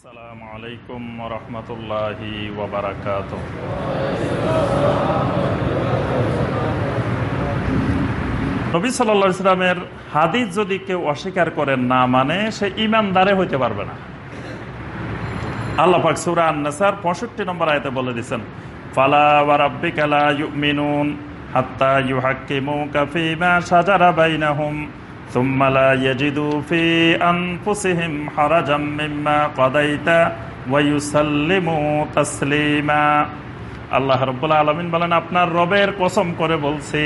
আসসালামু আলাইকুম রহমতুল্লাহি নবী সাল্লা ইসলামের হাদিস যদি কেউ অস্বীকার করেন না মানে সে ইমানদারে হইতে পারবে না। আল্লাহ পাক পঁয়ষট্টি নম্বর আয়তে বলে দিচ্ছেন ফালা হাত্তা ثم لا يجدوا في أنفسهم حرجا مما قضيت ويسلموا تسليما আল্লাহ রব্বুল আলমিন বলেন আপনার রবের কসম করে বলছে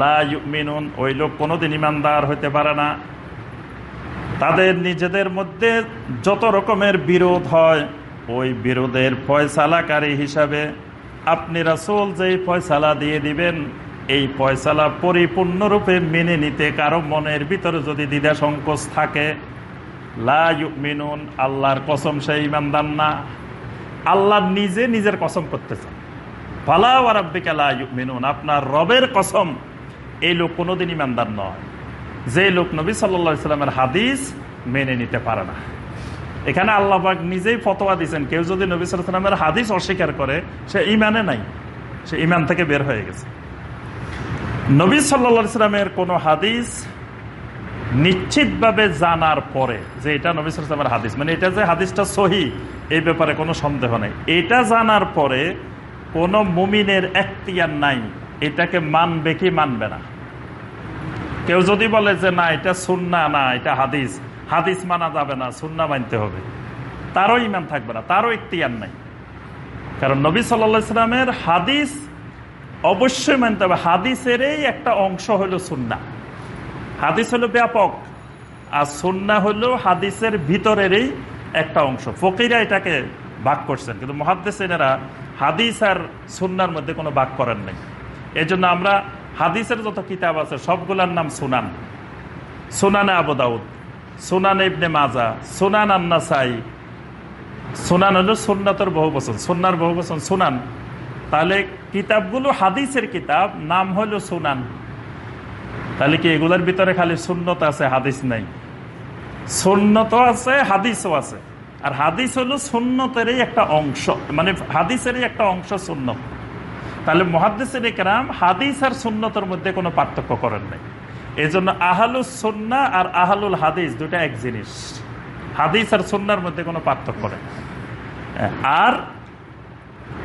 লা ইউমিনুন ওই লোক কোনোদিন ইমানদার হইতে পারে না তাদের নিজেদের মধ্যে যত রকমের বিরোধ হয় ওই বিরোধের ফয়সালাকারী হিসাবে আপনি রাসুল যেই ফয়সালা দিয়ে দিবেন এই ফয়সালা পরিপূর্ণরূপে মেনে নিতে কারও মনের ভিতরে যদি দ্বিধা সংকোচ থাকে মিনুন আল্লাহর কসম সেই ইমানদার না। আল্লাহ নিজে নিজের কসম করতেছেন ফালা ওয়ারাব্বিকা লা মিনুন আপনার রবের কসম এই লোক কোনোদিন ইমানদার নয়। যে লোক নবী সাল্লা সাল্লামের হাদিস মেনে নিতে পারে না। এখানে আল্লাহবাক নিজেই ফতোয়া দিচ্ছেন কেউ যদি নবী সাল্লামের হাদিস অস্বীকার করে, সে ইমানে নাই, সে ইমান থেকে বের হয়ে গেছে। নবী সাল্লা সাল্লামের কোনো হাদিস নিশ্চিতভাবে জানার পরে যে এটা নবী সাল্লামের হাদিস মানে এটা যে হাদিসটা সহি, এই ব্যাপারে কোনো সন্দেহ নেই। এটা জানার পরে কোনো মুমিনের এখতিয়ার নাই, এটাকে মানবে কি মানবে না। কেউ যদি বলে যে না, এটা সুন্না না, এটা হাদিস হাদিস মানা যাবে না, সুন্না মানতে হবে, তারও ইমান থাকবে না, তারও ইখতিয়ার নাই। কারণ নবী সাল্লা সাল্লামের হাদিস অবশ্যই মানতে হবে, হাদিসেরই একটা অংশ হলো সুন্না হাদিস হলো ব্যাপক, আর সুন্না হলো হাদিসের ভিতরেরই একটা অংশ। ফকিরা এটাকে ভাগ করছেন, কিন্তু মহাদ্দেসেনেরা হাদিস আর সুন্নার মধ্যে কোনো ভাগ করেন নাই। এই জন্য আমরা হাদিসের যত কিতাব আছে, সবগুলার নাম সুনান। সুনানে আবুদাউদ সুনান ইবনে মাজা, সুনান আন্নাসাই। সুনান হলো সুন্নাতর বহু বছর সুন্নার বহু বছর সুনান। তাহলে কিতাবগুলো হাদিসের কিতাব, নাম হলো সুনান। তাহলে কি এগুলোর ভিতরে খালি সুন্নত আছে, হাদিস নাই? সুন্নত আছে, হাদিসও আছে। আর হাদিস হলো সুন্নতেরই একটা অংশ মানে হাদিসেরই একটা অংশ সুন্নত। তাহলে মহাদিসের একরাম হাদিস আর সুন্নতের মধ্যে কোনো পার্থক্য করেন নাই। এই জন্য আহালুল সন্না আর আহালুল হাদিস দুটা এক জিনিস। হাদিস আর সন্ন্যার মধ্যে কোনো পার্থক্য নেই। আর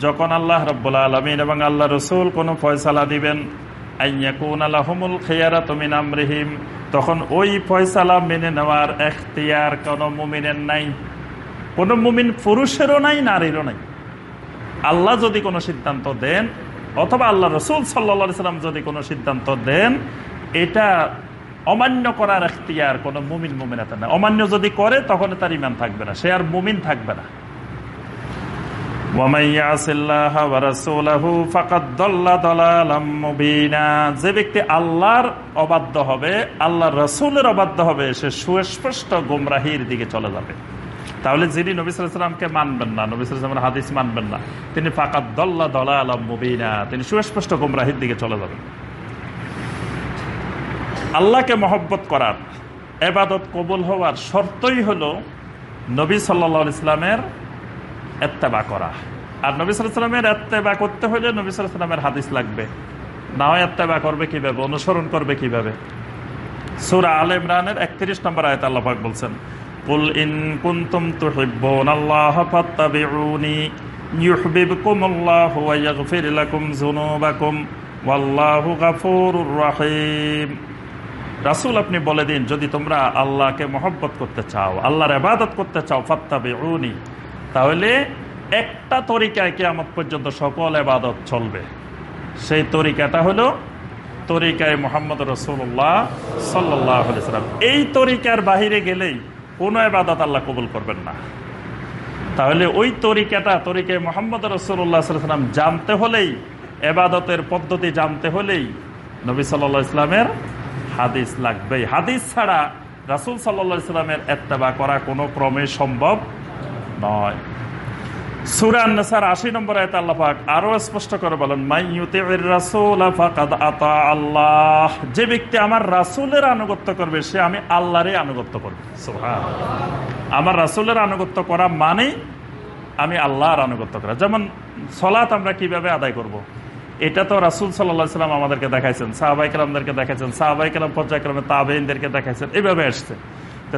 যখন আল্লাহ রব্বুল আলমিন এবং আল্লাহ রসুল কোনো ফয়সালা দিবেন খেয়ারা তখন ওই ফয়সালা মেনে নেওয়ার এখতিয়ার কোনো মুমিনের নাই। কোনো মুমিন পুরুষেরও নাই, নারীরও নাই। আল্লাহ যদি কোনো সিদ্ধান্ত দেন, অথবা আল্লাহ রসুল সাল্লা সাল্লাম যদি কোনো সিদ্ধান্ত দেন, এটা অমান্য করার এখতিয়ার কোনো মুমিন মুমিনাতে না অমান্য যদি করে, তখন তার ইমান থাকবে না। সে আর মুমিন থাকবে না। যে ব্যক্তি আল্লাহর অবাধ্য হবে আল্লাহ রসুলের অবাধ্য হবে, সে সুস্পষ্ট গুমরাহির দিকে চলে যাবে। তাহলে যিনি নবী সালামকে মানবেন না, নবী সালামের হাদিস মানবেন না, তিনি ফাকাত দল্লা দলা আলম মুবিনা, তিনি সুস্পষ্ট গুমরাহির দিকে চলে যাবেন। আল্লাহকে মহব্বত করার, এবাদত কবুল হওয়ার শর্তই হলো নবী সাল্লা ইসলামের এত্তেবা করা। আর নবী সালামের এত্তেবা করতে হলে নবী সালামের হাদিস লাগবে। না হয় এত্তেবা করবে কীভাবে? অনুসরণ করবে কীভাবে? সুরা আল ইমরানের একত্রিশ নম্বর আয়ত আল্লাহাক বলছেন রাসূল আপনি বলে দিন, যদি তোমরা আল্লাহকে মহব্বত করতে চাও, আল্লাহর ইবাদত করতে চাও, ফাত্তাবিউনি তাহলে একটা তরিকায় কেয়ামত পর্যন্ত সকল এবাদত চলবে। সেই তরিকাটা হলো তরিকায় মোহাম্মদ রসুল্লাহ সাল্লাম। এই তরিকার বাহিরে গেলেই কোনো এবাদত আল্লাহ কবুল করবেন না। তাহলে ওই তরিকাটা তরিকে মোহাম্মদ রসুল্লাহ রসুল্লাহাম জানতে হলেই এবাদতের পদ্ধতি জানতে হলেই নবী সাল্লা ইসলামের হাদিস লাগবেই। হাদিস ছাড়া রাসুল সাল্লা ইসলামের এত্তেবা করা কোনো ক্রমে সম্ভব নয় আশি নম্বর আয়তা স্পষ্ট করে বলেন আল্লাহ। যে ব্যক্তি আমার করবে, সে আমি আল্লাহরই আমার আনুগত্য করা মানে আমি আল্লাহর আনুগত্য করা। যেমন সলাৎ আমরা কীভাবে আদায় করব। এটা তো রাসুল সাল্লাম আমাদেরকে দেখাইছেন সাহাবাই কালামদেরকে দেখাইছেন সাহাবাই কালাম পর্যায়ক্রমে তাবেইনদেরকে দেখাইছেন এইভাবে আসছে।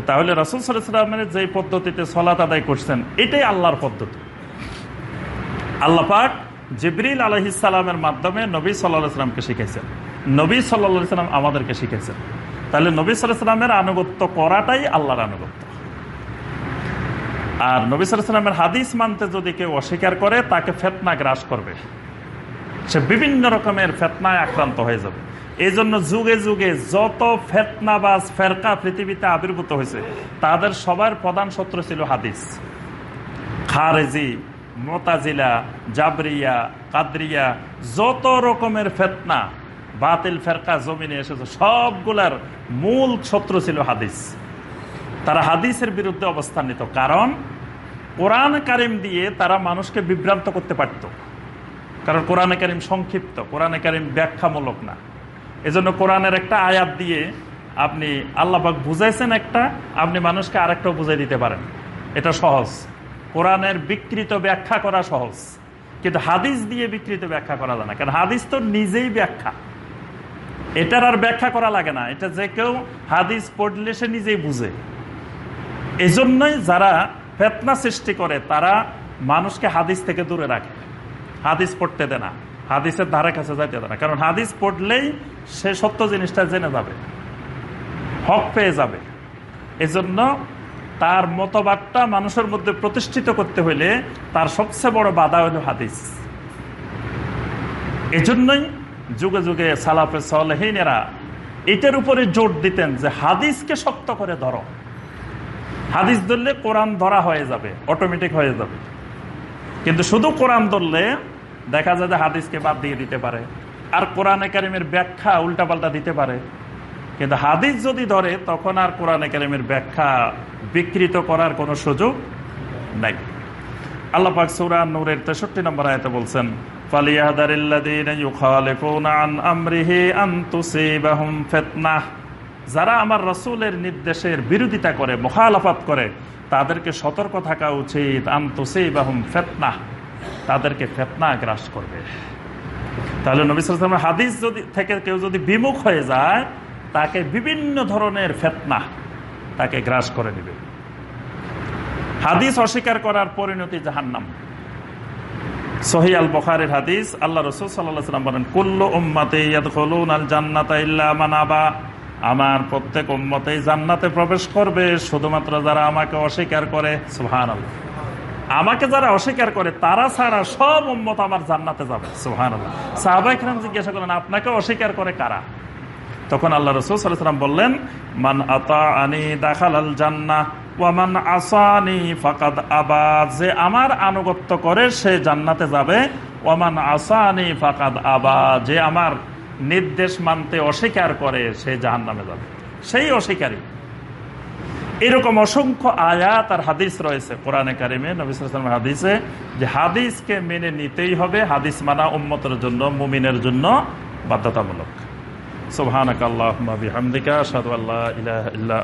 তাহলে রাসুল সাল্লাহ সাল্লামের যে পদ্ধতিতে সলাত আদায় করছেন, এটাই আল্লাহর পদ্ধতি। আল্লাহ পাক জিবরিল আলহিসাল্লামের মাধ্যমে নবী সাল্লাহ সাল্লামকে শিখেছেন নবী সাল্লা সাল্লাম আমাদেরকে শিখেছেন তাহলে নবী সাল্লাহ সাল্লামের আনুগত্য করাটাই আল্লাহর আনুগত্য। আর নবী সাল্লামের হাদিস মানতে যদি কেউ অস্বীকার করে, তাকে ফেতনা গ্রাস করবে। সে বিভিন্ন রকমের ফেতনায় আক্রান্ত হয়ে যাবে। এই জন্য যুগে যুগে যত ফেতনাবাজ ফেরকা পৃথিবীতে আবির্ভূত হয়েছে, তাদের সবার প্রধান শত্রু ছিল হাদিস। খারেজি, মোতাজিলা, জাবরিয়া, কাদরিয়া, যত রকমের ফেতনা, বাতিল ফেরকা জমিনে এসেছে, সবগুলার মূল শত্রু ছিল হাদিস। তারা হাদিসের বিরুদ্ধে অবস্থান নিত কারণ কোরআন কারিম দিয়ে তারা মানুষকে বিভ্রান্ত করতে পারত। কারণ কোরআনে কারিম সংক্ষিপ্ত, কোরআনে কারিম ব্যাখ্যামূলক না। এজন্য কোরআনের একটা আয়াত দিয়ে আপনি আল্লাহবাক বুঝাইছেন একটা, আপনি মানুষকে আরেকটাও বুঝাই দিতে পারেন। এটা সহজ। কোরআনের বিকৃত ব্যাখ্যা করা সহজ। কিন্তু হাদিস দিয়ে বিকৃত ব্যাখ্যা করা যায় না। কারণ হাদিস তো নিজেই ব্যাখ্যা। এটার আর ব্যাখ্যা করা লাগে না। এটা যে কেউ হাদিস পড়লে সে নিজেই বুঝে। এজন্যই যারা ফেতনা সৃষ্টি করে, তারা মানুষকে হাদিস থেকে দূরে রাখে। হাদিস পড়তে দেয় না। হাদিসের ধারে কাছে যাইতে দেয় না। কারণ হাদিস পড়লেই সে সত্য জিনিসটা জেনে যাবে। হক পেয়ে যাবে। এজন্য তার মতবাদটা মানুষের মধ্যে প্রতিষ্ঠিত করতে হলে তার সবচেয়ে বড় বাধা হলো হাদিস। এজন্যই যুগে যুগে সালাফে সলহীনেরা এটার উপরে জোর দিতেন যে হাদিসকে শক্ত করে ধরো। হাদিস ধরলে কোরআন ধরা হয়ে যাবে, অটোমেটিক হয়ে যাবে। কিন্তু শুধু কোরআন ধরলে দেখা যায় যে হাদিসকে বাদ দিয়ে দিতে পারে। আর কোরআন একাডেমির ব্যাখ্যা উল্টাপাল্টা দিতে পারে। কিন্তু হাদিস যদি ধরে, তখন আর কোরআন একাডেমির ব্যাখ্যা বিকৃত করার কোনো সুযোগ নাই। আল্লাহ পাক সৌরা নূরের তেষট্টি নম্বর আয়তে বলছেন যারা আমার রসুলের নির্দেশের বিরোধিতা করে, মোখালাফাত করে, তাদেরকে সতর্ক থাকা উচিত আন্তসেবাহুম ফেতনা তাদেরকে ফেতনা গ্রাস করবে। তাহলে নবিসামের হাদিস যদি থেকে কেউ যদি বিমুখ হয়ে যায়, তাকে বিভিন্ন ধরনের ফেতনা তাকে গ্রাস করে নেবে হাদিস অস্বীকার করার পরিণতি ইল্লা মানাবা আমার প্রত্যেক উম্মতেই জান্নাতে প্রবেশ করবে, শুধুমাত্র যারা আমাকে অস্বীকার করে সুহান আল্লাহ আমাকে যারা অস্বীকার করে, তারা ছাড়া সব উম্মত আমার জান্নাতে যাবে। সুহান জিজ্ঞাসা করেন আপনাকে অস্বীকার করে কারা? তখন আল্লাহ রসুল সাল্লাম বললেন, মান আতা আনি দাখাল জান্না ওয়ামান আসানি ফাকাদ আবাদ যে আমার আনুগত্য করে, সে জান্নাতে যাবে। ওয়ামান আসানি ফাকাদ আবাদ যে আমার নির্দেশ মানতে অস্বীকার করে, সে জাহান নামে যাবে। সেই অস্বীকারী। এরকম অসংখ্য আয়াত আর হাদিস রয়েছে কোরআনে কারিমে নবিসাম হাদিসে, যে হাদিসকে মেনে নিতেই হবে, হাদিস মানা উম্মতের জন্য, মুমিনের জন্য বাধ্যতামূলক। সুবহানাক আল্লাহুম্মা বিহামদিকা, আশহাদু আল্লা ইলাহা ইল্লা